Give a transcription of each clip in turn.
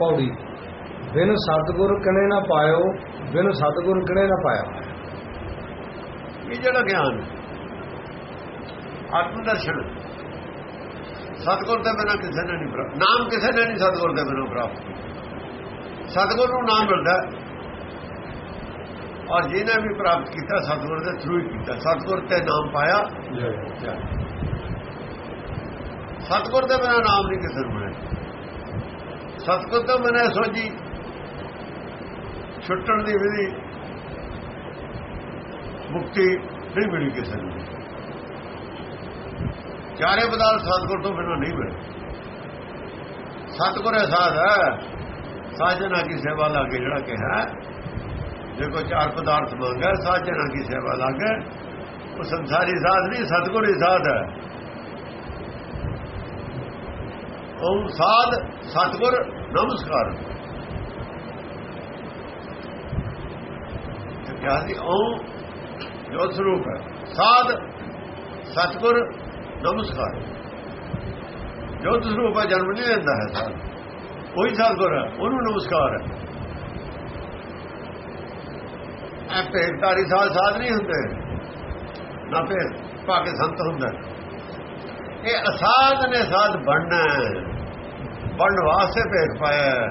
ਪੌੜੀ। ਬਿਨ ਸਤਿਗੁਰ ਕਨੇ ਨਾ ਪਾਇਓ ਬਿਨ ਸਤਿਗੁਰ ਕਨੇ ਨਾ ਪਾਇਆ। ਇਹ ਜਿਹੜਾ ਗਿਆਨ ਆਤਮ ਦਰਸ਼ਨ। ਸਤਗੁਰ ਦੇ ਬਿਨਾਂ ਕਿਸੇ ਨੇ ਨਹੀਂ ਪ੍ਰਾਪਤ। ਨਾਮ ਕਿਸੇ ਨੇ ਨਹੀਂ ਸਤਗੁਰ ਦੇ ਬਿਨਾਂ ਪ੍ਰਾਪਤ ਸਤਗੁਰ ਨੂੰ ਨਾਮ ਮਿਲਦਾ। ਔਰ ਜਿਹਨੇ ਵੀ ਪ੍ਰਾਪਤ ਕੀਤਾ ਸਤਗੁਰ ਦੇ ਥਰੂ ਹੀ ਕੀਤਾ। ਸਤਗੁਰ ਤੇ ਨਾਮ ਪਾਇਆ। ਸਤਗੁਰ ਦੇ ਬਿਨਾਂ ਨਾਮ ਨਹੀਂ ਕਿਸੇ ਨੂੰ ਮਿਲਦਾ ਸਤਗੁਰ ਤੋਂ ਬਿਨਾਂ ਸੋਝੀ ਛੁੱਟਣ ਦੀ ਵਿਧੀ ਮੁਕਤੀ ਨਹੀਂ ਮਿਲੀ ਕਿਸੇ ਨੂੰ। ਚਾਰੇ ਪਦਾਰਥ ਸਤਗੁਰ ਤੋਂ ਬਿਨਾਂ ਨਹੀਂ ਮਿਲੇ। ਸਤਗੁਰ ਅਸਾਦ ਹੈ। ਸਾਜਣਾ ਕੀ ਸੇਵਾ ਲਾਗੇ ਜਿਹੜਾ ਕਿਹਾ ਜੇ ਕੋਈ ਚਾਰ ਪਦਾਰਥ ਮੰਗਾ ਸਾਜਣਾ ਕੀ ਸੇਵਾ ਲਾਗੇ। ਉਹ ਸੰਸਾਰੀ ਸਾਧ ਨਹੀਂ, ਸਤਗੁਰ ਹੀ ਸਾਧ ਹੈ। ਉਹ ਸਾਧ ਸਤਗੁਰ ਨਮਸਕਾਰ। ਕਿਹਾ ਸੀ? ਉਹ ਜੋ ਸਰੂਪ ਹੈ। ਸਾਧ ਸਤਗੁਰ ਨਮਸਕਾਰ। ਜੋ ਸਰੂਪ ਹੈ, ਜਨਮ ਨਹੀਂ ਲੈਂਦਾ ਹੈ ਸਾਧ। ਉਹੀ ਸਤਗੁਰ ਹੈ, ਉਹਨੂੰ ਨਮਸਕਾਰ ਹੈ। ਐ ਭੇਗਤਾਰੀ ਸਾਧ ਸਾਧ ਨਹੀਂ ਹੁੰਦੇ। ਨਾ ਭੇਗ ਕੇ ਸੰਤ ਹੁੰਦਾ। ਇਹ ਅਸਾਧ ਨੇ ਸਾਧ ਬਣਨਾ ਬਣਨ ਵਾਸਤੇ ਭੇਗ ਪਾਇਆ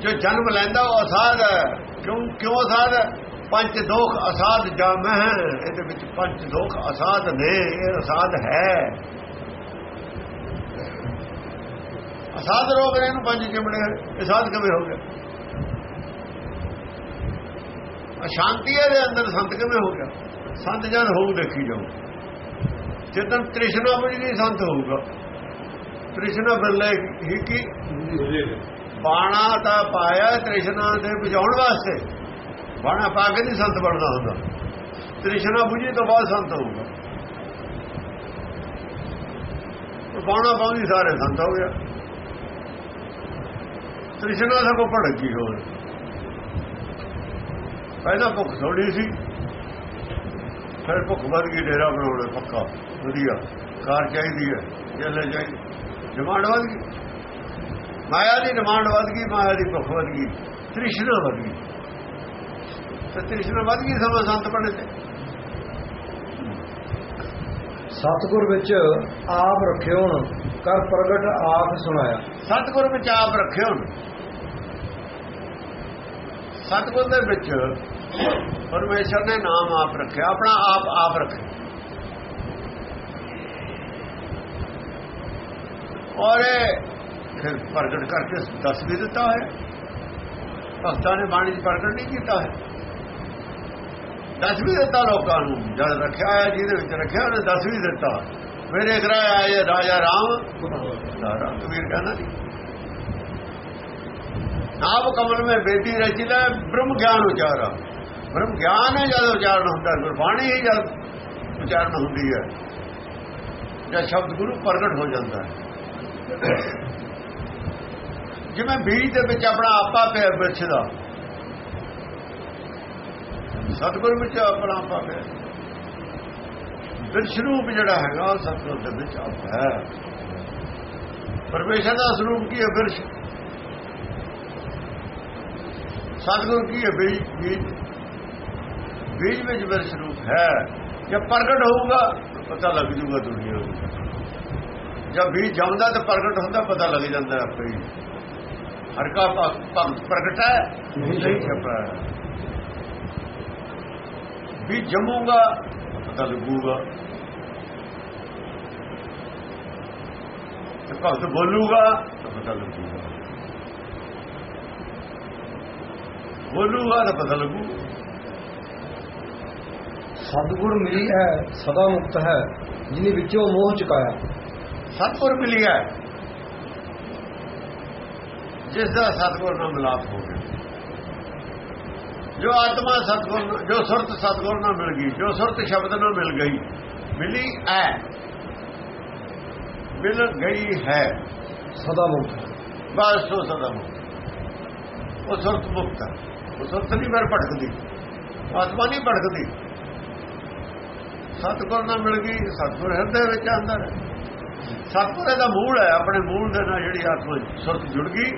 ਜੋ ਜਨਮ ਲੈਂਦਾ ਉਹ ਅਸਾਧ ਹੈ। ਕਿਉਂ ਕਿਉਂ ਅਸਾਧ ਹੈ? ਪੰਜ ਦੋਖ ਅਸਾਧ ਜਾਮ ਹੈ। ਇਹਦੇ ਵਿੱਚ ਪੰਜ ਦੋਖ ਅਸਾਧ ਨੇ। ਇਹ ਅਸਾਧ ਹੈ। ਅਸਾਧ ਰੋਗ ਨੇ ਇਹਨੂੰ ਪੰਜ ਜਿਮੜੇ ਅਸਾਧ ਕਿਵੇਂ ਹੋ ਗਿਆ? ਅਸ਼ਾਂਤੀ ਦੇ ਅੰਦਰ, ਸੰਤ ਕਿਵੇਂ ਹੋ ਗਿਆ? ਸੰਤ ਜਨ ਹੋਊ ਦੇਖੀ ਜਾਓ ਜਦੋਂ ਤ੍ਰਿਸ਼ਨਾ ਬੁਝ ਗਈ ਸੰਤ ਹੋਊਗਾ। ਤ੍ਰਿਸ਼ਨਾ ਬੱਲੇ ਹੀ ਕੀ? ਬਾਣਾ ਤਾਂ ਪਾਇਆ ਤ੍ਰਿਸ਼ਨਾ ਦੇ ਬੁਝਾਉਣ ਵਾਸਤੇ। ਬਾਣਾ ਪਾ ਕੇ ਨਹੀਂ ਸੰਤ ਬਣਦਾ ਹੁੰਦਾ। ਤ੍ਰਿਸ਼ਨਾ ਬੁਝੀ ਤੋਂ ਬਾਅਦ ਸੰਤ ਹੋਊਗਾ। ਬਾਣਾ ਪਾਉਂਦੀ ਸਾਰੇ ਸੰਤ ਹੋ ਗਿਆ। ਤ੍ਰਿਸ਼ਨਾ ਦਾ ਕੋ ਭੜਕੀ ਹੋਰ। ਪਹਿਲਾਂ ਭੁੱਖ ਥੋੜੀ ਸੀ। ਫਿਰ ਭੁੱਖ ਵੱਧ ਗਈ, ਡੇਰਾ ਬਣਾਉਣਾ ਪੱਕਾ। ਵਧੀਆ। ਕਾਰ ਚਾਹੀਦੀ ਹੈ। ਜੱਲੇ ਚਾਹੀਦੀ। ਡਿਮਾਂਡ ਵੱਧ ਗਈ। ਮਾਇਆ ਦੀ ਡਿਮਾਂਡ ਵੱਧ ਗਈ ਮਾਇਆ ਦੀ ਭੁੱਖ ਵੱਧ ਗਈ ਤ੍ਰਿਸ਼ਨਾ ਵੱਧ ਗਈ। ਤੇ ਤ੍ਰਿਸ਼ਨਾ ਵੱਧ ਗਈ ਸਮਾਂ ਸੰਤ ਬਣੇ ਤੇ। ਸਤਿਗੁਰ ਵਿੱਚ ਆਪ ਰੱਖਿਓਣ ਕਰ ਪ੍ਰਗਟ ਆਪ ਸੁਣਾਇਆ। ਸਤਗੁਰ ਵਿੱਚ ਆਪ ਰੱਖਿਓ ਸਤਗੁਰ ਦੇ ਵਿੱਚ ਪਰਮੇਸ਼ਰ ਨੇ ਨਾਮ ਆਪ ਰੱਖਿਆ ਆਪਣਾ ਆਪ ਆਪ ਰੱਖਿਆ। ਔਰ ਫਿਰ ਪ੍ਰਗਟ ਕਰਕੇ ਦੱਸ ਵੀ ਦਿੱਤਾ ਹੈ। ਭਗਤਾਂ ਨੇ ਬਾਣੀ ਦੀ ਪ੍ਰਗਟ ਨਹੀਂ ਕੀਤਾ ਹੈ। ਦੱਸ ਵੀ ਦਿੱਤਾ ਲੋਕਾਂ ਨੂੰ, ਜਦ ਰੱਖਿਆ ਹੈ ਜਿਹਦੇ ਵਿੱਚ ਰੱਖਿਆ, ਉਹਨੇ ਦੱਸ ਵੀ ਦਿੱਤਾ। ਮੇਰੇ ਘਰ ਆਏ ਰਾਜਾ ਰਾਮ। ਰਾਜਾ ਕਬੀਰ ਕਹਿੰਦਾ ਜੀ। ਨਾਭ ਕਮਲ ਮੇ ਬੇਦੀ ਰਚਿਲਾ ਬ੍ਰਹਮ ਗਿਆਨ ਉਚਾਰਾ। ਬ੍ਰਹਮ ਗਿਆਨ ਹੈ ਜਦ ਉਚਾਰਨ ਹੁੰਦਾ, ਗੁਰਬਾਣੀ ਹੀ ਜਦ ਉਚਾਰਨ ਹੁੰਦੀ ਹੈ। ਜਦ ਸ਼ਬਦ ਗੁਰੂ ਪ੍ਰਗਟ ਹੋ ਜਾਂਦਾ ਹੈ। ਜਿਵੇਂ ਬੀਜ ਦੇ ਵਿੱਚ ਆਪਣਾ ਆਪਾ ਪਿਆ ਬਿਰਛ ਦਾ। ਸਤਿਗੁਰ ਵਿੱਚ ਆਪਣਾ ਆਪਾ ਪਿਆ। ਬਿਰਛ ਰੂਪ ਜਿਹੜਾ ਹੈਗਾ ਸਤਿਗੁਰ ਦੇ ਵਿੱਚ ਆਪ ਹੈ। ਪਰਮੇਸ਼ਰ ਦਾ ਸਰੂਪ ਕੀ ਹੈ ਬਿਰਛ ਸਤਿਗੁਰ ਕੀ ਹੈ ਬੀਜ? ਬੀਜ? ਬੀਜ ਵਿੱਚ ਬਿਰਛ ਰੂਪ ਹੈ। ਜਦ ਪ੍ਰਗਟ ਹੋਊਗਾ ਪਤਾ ਲੱਗ ਜੂਗਾ ਦੁਨੀਆ ਨੂੰ ਜਦ ਬੀਜ ਜੰਮਦਾ ਤਾਂ ਪ੍ਰਗਟ ਹੁੰਦਾ ਪਤਾ ਲੱਗ ਜਾਂਦਾ ਆਪੇ ਹੀ। ਹਰ ਕਾ ਭਗਤ ਪ੍ਰਗਟ ਹੈ ਨਹੀਂ ਛਪਾ ਵੀ ਜੰਮੂਗਾ ਪਤਾ ਲੱਗੂਗਾ। ਤੇ ਭਗਤ ਬੋਲੂਗਾ ਤਾਂ ਪਤਾ ਲੱਗੂਗਾ। ਬੋਲੂਗਾ ਤਾਂ ਪਤਾ ਲੱਗੂ। ਸਤਿਗੁਰ ਮਿਲੀ ਹੈ ਸਦਾ ਮੁਕਤ ਹੈ ਜਿਨੇ ਵਿੱਚੋਂ ਮੋਹ ਚੁਕਾਇਆ। ਸਤਿਗੁਰ ਮਿਲਿਆ। ਜਿਸ ਦਾ ਸਤਿਗੁਰ ਨਾਲ ਮਿਲਾਪ ਹੋ ਗਿਆ। ਜੋ ਆਤਮਾ ਸਤਿਗੁਰ ਜੋ ਸੁਰਤ ਸਤਿਗੁਰ ਨਾਲ ਮਿਲ ਗਈ ਜੋ ਸੁਰਤ ਸ਼ਬਦ ਨਾਲ ਮਿਲ ਗਈ ਮਿਲੀ ਹੈ ਮਿਲ ਗਈ ਹੈ। ਸਦਾ ਮੁਕਤ। ਬਸ ਤੋਂ ਸਦਾ ਮੁਕਤ। ਉਹ ਸੁਰਤ ਮੁਕਤ ਉਹ ਸੁਰਤ ਨਹੀਂ ਫਿਰ ਭਟਕਦੀ। ਆਤਮਾ ਨਹੀਂ ਭਟਕਦੀ। ਸਤਿਗੁਰ ਨਾਲ ਮਿਲ ਗਈ ਸਤਿਗੁਰ ਹਿਰਦੇ ਵਿੱਚ ਅੰਦਰ ਹੈ। ਸਤਪੁਰੇ ਦਾ ਮੂਲ ਹੈ ਆਪਣੇ ਮੂਲ ਦੇ ਨਾਲ ਜਿਹੜੀ ਆਤਮਾ ਸੁਰਤ ਜੁੜ ਗਈ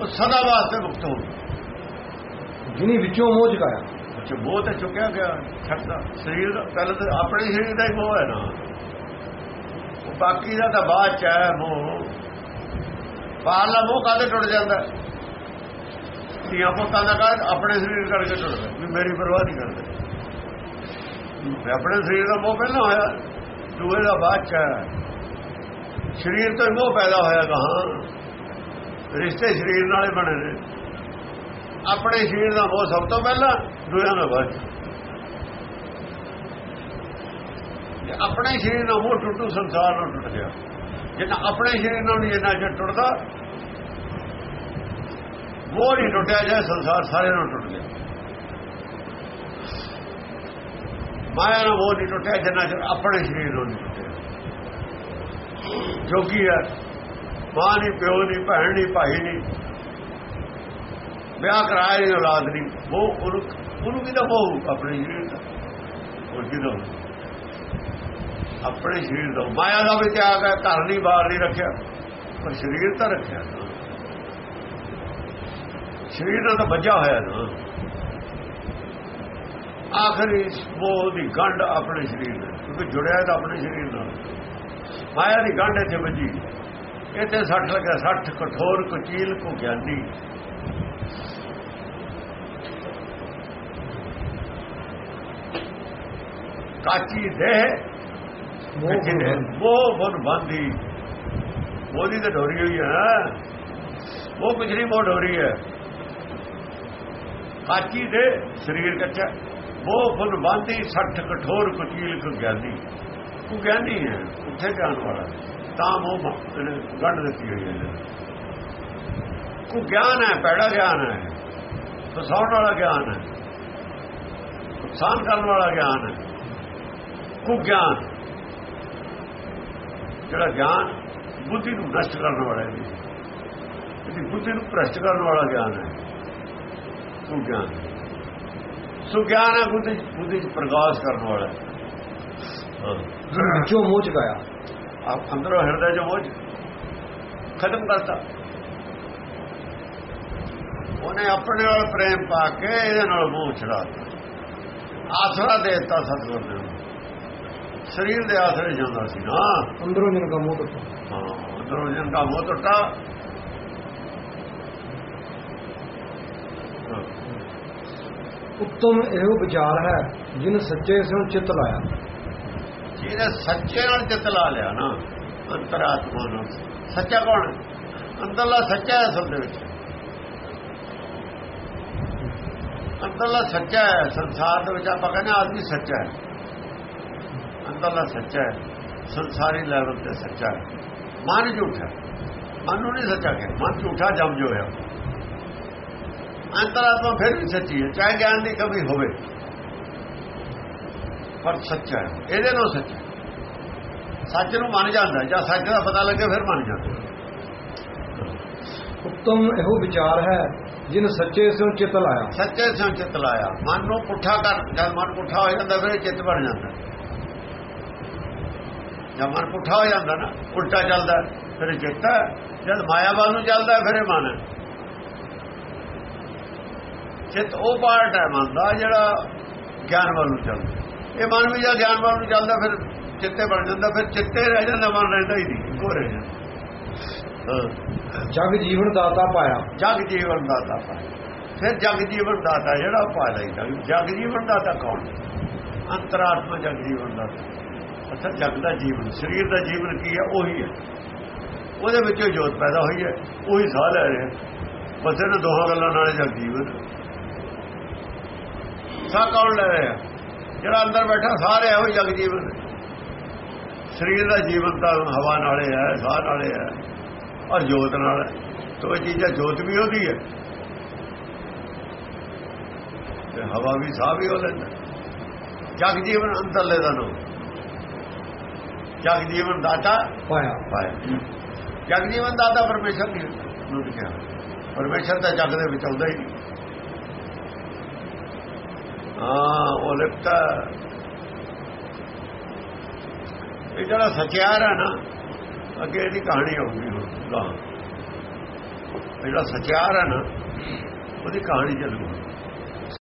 ਉਹ ਸਦਾ ਵਾਸਤੇ ਮੁਕਤ ਹੋ ਗਈ। ਜਿਨੀ ਵਿੱਚੋਂ ਮੋਹ ਚਕਾਇਆ ਅੱਛਾ ਮੋਹ ਤੇ ਚੁੱਕਿਆ ਗਿਆ ਛੱਡਦਾ ਸਰੀਰ ਦਾ ਪਹਿਲਾਂ ਤਾਂ ਆਪਣੇ ਸਰੀਰ ਦਾ ਹੀ ਮੋਹ ਹੈ ਨਾ। ਬਾਕੀ ਦਾ ਤਾਂ ਬਾਅਦ ਚ ਹੈ ਮੋਹ। ਪਾਲਾ ਮੋਹ ਕਾਦੇ ਟੁੱਟ ਜਾਂਦਾ? ਧੀਆਂ ਪੁੱਤਾਂ ਦਾ ਕਾਹ ਆਪਣੇ ਸਰੀਰ ਕਰਕੇ ਟੁੱਟਦਾ ਵੀ ਮੇਰੀ ਪਰਵਾਹ ਨਹੀਂ ਕਰਦੇ। ਆਪਣੇ ਸਰੀਰ ਦਾ ਮੋਹ ਪਹਿਲਾਂ ਹੋਇਆ ਦੂਏ ਦਾ ਬਾਅਦ ਚ ਹੈ ਸਰੀਰ ਤੋਂ ਮੋਹ ਪੈਦਾ ਹੋਇਆ ਕਹਾਂ ਰਿਸ਼ਤੇ ਸਰੀਰ ਨਾਲੇ ਬਣੇ ਨੇ। ਆਪਣੇ ਸਰੀਰ ਦਾ ਮੋਹ ਸਭ ਤੋਂ ਪਹਿਲਾਂ, ਦੂਜਿਆਂ ਦਾ ਬਾਅਦ। ਆਪਣੇ ਸਰੀਰ ਦਾ ਮੋਹ ਟੁੱਟੂ, ਸੰਸਾਰ ਨਾਲ ਟੁੱਟ ਗਿਆ। ਜਿੰਨਾ ਆਪਣੇ ਸਰੀਰ ਨਾਲ ਨਹੀਂ ਜਿੰਨਾ ਚਿਰ ਟੁੱਟਦਾ ਉਹ ਨਹੀਂ ਟੁੱਟਿਆ ਜਾਏ, ਸੰਸਾਰ ਸਾਰੇ ਨਾਲ ਟੁੱਟ ਗਿਆ। ਮਾਇਆ ਨਾਲ ਉਹ ਨਹੀਂ ਟੁੱਟਿਆ, ਜਿੰਨਾ ਚਿਰ ਆਪਣੇ ਸਰੀਰ ਨਾਲ ਨਹੀਂ ਜੋਗੀ ਹੈ। ਮਾਂ ਨਹੀਂ ਪਿਓ ਨਹੀਂ ਭੈਣ ਨਹੀਂ ਭਾਈ ਨਹੀਂ ਵਿਆਹ ਕਰਾਇਆ ਨਹੀਂ ਔਲਾਦ ਨਹੀਂ ਉਹ ਉਹਨੂੰ ਉਹਨੂੰ ਕਿਹਦਾ ਉਹ ਆਪਣੇ ਸਰੀਰ ਦਾ। ਉਹ ਕਿਹਦਾ ਆਪਣੇ ਸਰੀਰ ਦਾ। ਮਾਇਆ ਦਾ ਵੀ ਤਿਆਗ ਹੈ, ਘਰ ਨਹੀਂ ਬਾਹਰ ਨਹੀਂ ਰੱਖਿਆ। ਪਰ ਸਰੀਰ ਤਾਂ ਰੱਖਿਆ। ਸਰੀਰ ਦਾ ਤਾਂ ਵੱਜਾ ਹੋਇਆ ਨਾ। ਆਖਰੀ ਉਹ ਦੀ ਗੰਢ ਆਪਣੇ ਸਰੀਰ ਨਾਲ। ਕਿਉਂਕਿ ਜੁੜਿਆ ਤਾਂ ਆਪਣੇ ਸਰੀਰ ਨਾਲ। ਮਾਇਆ ਦੀ ਗੰਢ ਇੱਥੇ ਵੱਜੀ। ਇੱਥੇ ਸੱਟ ਲੱਗਾ ਸੱਟ ਕਠੋਰ ਕੁਚੀਲ ਕੋ ਗਿਆਨੀ। ਕਾਚੀ ਦੇਹ ਮੋਹ ਕੱਚੀ ਦੇਹ ਉਹ ਬਨ ਬੰਦੀ। ਉਹਦੀ ਤਾਂ ਡੋਰੀ ਹੋਈ ਹੈ ਉਹ ਕੁਝ ਨਹੀਂ ਮੋੜ ਹੋ ਰਹੀ ਹੈ ਕਾਚੀ ਦੇ ਸਰੀਰ ਕੱਚਾ। ਉਹ ਫੁੱਲ ਬਾਂਦੀ ਸੱਠ ਕਠੋਰ ਕੁਚੀਲ ਕੋ ਗਿਆਨੀ। ਉਹ ਗਿਆਨੀ ਹੈ, ਉੱਥੇ ਜਾਣ ਵਾਲਾ ਤਾਂ ਉਹ ਗੰਢ ਦਿੱਤੀ ਹੋਈ ਹੈ ਕੋ ਗਿਆਨ ਹੈ ਪੈੜਾ ਗਿਆਨ ਹੈ। ਫਸਾਉਣ ਵਾਲਾ ਗਿਆਨ ਹੈ। ਨੁਕਸਾਨ ਕਰਨ ਵਾਲਾ ਗਿਆਨ ਹੈ। ਕੋ ਗਿਆਨ। ਜਿਹੜਾ ਗਿਆਨ ਬੁੱਧੀ ਨੂੰ ਨਸ਼ਟ ਕਰਨ ਵਾਲਾ ਹੈ। ਇਹਦੀ ਬੁੱਧੀ ਨੂੰ ਭ੍ਰਸ਼ਟ ਕਰਨ ਵਾਲਾ ਗਿਆਨ ਹੈ। ਸੁਗਿਆਨ ਸੁਗਿਆਨ ਹੈ ਬੁੱਧੀ। ਬੁੱਧੀ ਚ ਪ੍ਰਕਾਸ਼ ਕਰਨ ਵਾਲਾ ਜਿਨ ਵਿੱਚੋਂ ਮੋਹ ਚਕਾਇਆ। ਆਪ ਅੰਦਰੋਂ ਹਿਰਦੇ ਜੋ ਮੋਝ ਖਤਮ ਕਰਤਾ। ਉਹਨੇ ਆਪਣੇ ਨਾਲ ਪ੍ਰੇਮ ਪਾ ਕੇ ਇਹਦੇ ਨਾਲ ਮੋਹ ਛੜਾਤਾ ਆਸਰਾ ਦੇਤਾ ਸਤਿਗੁਰ ਨੇ। ਸਰੀਰ ਦੇ ਆਸਰੇ ਜਾਂਦਾ ਸੀ ਨਾ। ਅੰਦਰੋਂ ਜਿਨ ਕਾ ਮੋਹ ਟੁੱਟਾ। ਹਾਂ ਅੰਦਰੋਂ ਜਨ ਦਾ ਮੋਹ ਟੁੱਟਾ। ਉੱਤਮ ਇਹੋ ਵਿਚਾਰ ਹੈ ਜਿਨ ਸੱਚੇ ਸਿਉ ਚਿੱਤ ਲਾਇਆ। ਜਿਹਨੇ ਸੱਚੇ ਨਾਲ ਚਿੱਤ ਲਾ ਲਿਆ ਨਾ, ਅੰਤਰਾਤਮਾ ਨੂੰ ਸੱਚਾ ਕੌਣ ਹੈ? ਅੰਦਰਲਾ ਸੱਚਾ ਹੈ ਅਸਲ ਦੇ ਵਿੱਚ। ਅੰਦਰਲਾ ਸੱਚਾ ਹੈ, ਸੰਸਾਰ ਦੇ ਵਿੱਚ ਆਪਾਂ ਕਹਿੰਦੇ ਆਦਮੀ ਸੱਚਾ ਹੈ। ਅੰਦਰਲਾ ਸੱਚਾ ਹੈ, ਸੰਸਾਰੀ ਲੈਵਲ ਤੇ ਸੱਚਾ ਹੈ। ਮਨ ਝੂਠਾ ਮਨ ਨੂੰ ਨਹੀਂ ਸੱਚਾ ਕਹਿੰਦੇ ਮਨ ਝੂਠਾ, ਜਮ ਜੋ ਹੋਇਆ। ਅੰਤਰਾਤਮਾ ਫਿਰ ਵੀ ਸੱਚੀ ਹੈ। ਚਾਹੇ ਗਿਆਨ ਦੀ ਕਮੀ ਹੋਵੇ। ਪਰ ਸੱਚਾ ਹੈ। ਇਹਦੇ ਨਾਲ ਸੱਚਾ। ਸੱਚ ਨੂੰ ਮੰਨ ਜਾਂਦਾ। ਜਾਂ ਸੱਚ ਦਾ ਪਤਾ ਲੱਗੇ ਫਿਰ ਮੰਨ ਜਾਂਦਾ ਉੱਤਮ ਇਹੋ ਵਿਚਾਰ ਹੈ ਜਿਨ ਸੱਚੇ ਸਿਉ ਚਿੱਤ ਲਾਇਆ। ਸੱਚੇ ਸਿਉ ਚਿੱਤ ਲਾਇਆ। ਮਨ ਨੂੰ ਪੁੱਠਾ ਕਰ ਜਦ ਮਨ ਪੁੱਠਾ ਹੋ ਜਾਂਦਾ ਫਿਰ ਇਹ ਚਿੱਤ ਬਣ ਜਾਂਦਾ ਜਦ ਮਨ ਪੁੱਠਾ ਹੋ ਜਾਂਦਾ ਨਾ ਉਲਟਾ ਚੱਲਦਾ ਫਿਰ ਚਿੱਤ ਹੈ। ਜਦ ਮਾਇਆਵਾਨ ਨੂੰ ਚੱਲਦਾ ਫਿਰ ਇਹ ਮਨ ਹੈ। ਚਿੱਤ ਉਹ ਪਾਰਟ ਹੈ ਮਨ ਦਾ ਜਿਹੜਾ ਗਿਆਨ ਵੱਲ ਨੂੰ ਚੱਲਦਾ ਇਹ ਮਨ ਵੀ ਜਦ ਗਿਆਨ ਵੱਲ ਨੂੰ ਚੱਲਦਾ ਫਿਰ ਚਿੱਤੇ ਬਣ ਜਾਂਦਾ ਫਿਰ ਚਿੱਤੇ ਰਹਿ ਜਾਂਦਾ ਮਨ ਰਹਿੰਦਾ ਹੀ ਨਹੀਂ ਇੱਕੋ ਰਹਿ ਜਾਂਦਾ। ਹਾਂ ਜਗ ਜੀਵਨ ਦਾਤਾ ਪਾਇਆ। ਜਗ ਜੀਵਨ ਦਾਤਾ ਪਾਇਆ। ਫਿਰ ਜਗ ਜੀਵਨ ਦਾਤਾ ਜਿਹੜਾ ਉਹ ਪਾ ਲੈਂਦਾ ਜਗ ਜੀਵਨ ਦਾਤਾ ਕੌਣ? ਅੰਤਰਾਤਮਾ ਜਗ ਜੀਵਨ ਦਾਤਾ। ਅੱਛਾ ਜਗ ਦਾ ਜੀਵਨ ਸਰੀਰ ਦਾ ਜੀਵਨ ਕੀ ਹੈ? ਉਹੀ ਹੈ। ਉਹਦੇ ਵਿੱਚੋਂ ਜੋਤ ਪੈਦਾ ਹੋਈ ਹੈ। ਉਹੀ ਸਾਹ ਲੈ ਰਿਹਾ। ਬਸ ਇਹਨਾਂ ਦੋਹਾਂ ਗੱਲਾਂ ਨਾਲ ਜਗ ਜੀਵਨ। ਸਾਹ ਕੌਣ ਲੈ ਰਿਹਾ? ਜਿਹੜਾ ਅੰਦਰ ਬੈਠਾ ਸਾਹ ਰਿਹਾ ਉਹ ਜਗ ਜੀਵਨ ਹੈ। ਸਰੀਰ ਦਾ ਜੀਵਨ ਤਾਂ ਹਵਾ ਨਾਲੇ ਹੈ ਸਾਹ ਨਾਲੇ ਹੈ ਔਰ ਜੋਤ ਨਾਲ ਹੈ। ਤੋ ਇਹ ਚੀਜ਼ਾਂ ਜੋਤ ਵੀ ਉਹਦੀ ਹੈ। ਤੇ ਹਵਾ ਵੀ ਸਾਹ ਵੀ ਉਹ ਲੈਂਦਾ ਜਗ ਜੀਵਨ ਅੰਤਰਲੇ ਦਾ ਨਾਮ। ਜਗ ਜੀਵਨ ਦਾਤਾ ਪਾਇਆ। ਪਾਇਆ। ਜਗ ਜੀਵਨ ਦਾਤਾ ਪਰਮੇਸ਼ਰ ਨਹੀਂ ਨੂੰ ਕਿਹਾ। ਪਰਮੇਸ਼ਰ ਤਾਂ ਜਗ ਦੇ ਵਿੱਚ ਆਉਂਦਾ ਹੀ ਨਹੀਂ। ਹਾਂ, ਉਹ ਲਿਖਤਾ ਇਹ ਜਿਹੜਾ ਸਚਿਆਰ ਹੈ ਨਾ, ਅੱਗੇ ਇਹਦੀ ਕਹਾਣੀ ਆਉਂਦੀ ਹੁਣ ਗਾਂ ਜਿਹੜਾ ਸਚਿਆਰ ਹੈ ਨਾ, ਉਹਦੀ ਕਹਾਣੀ ਚੱਲੂਗੀ।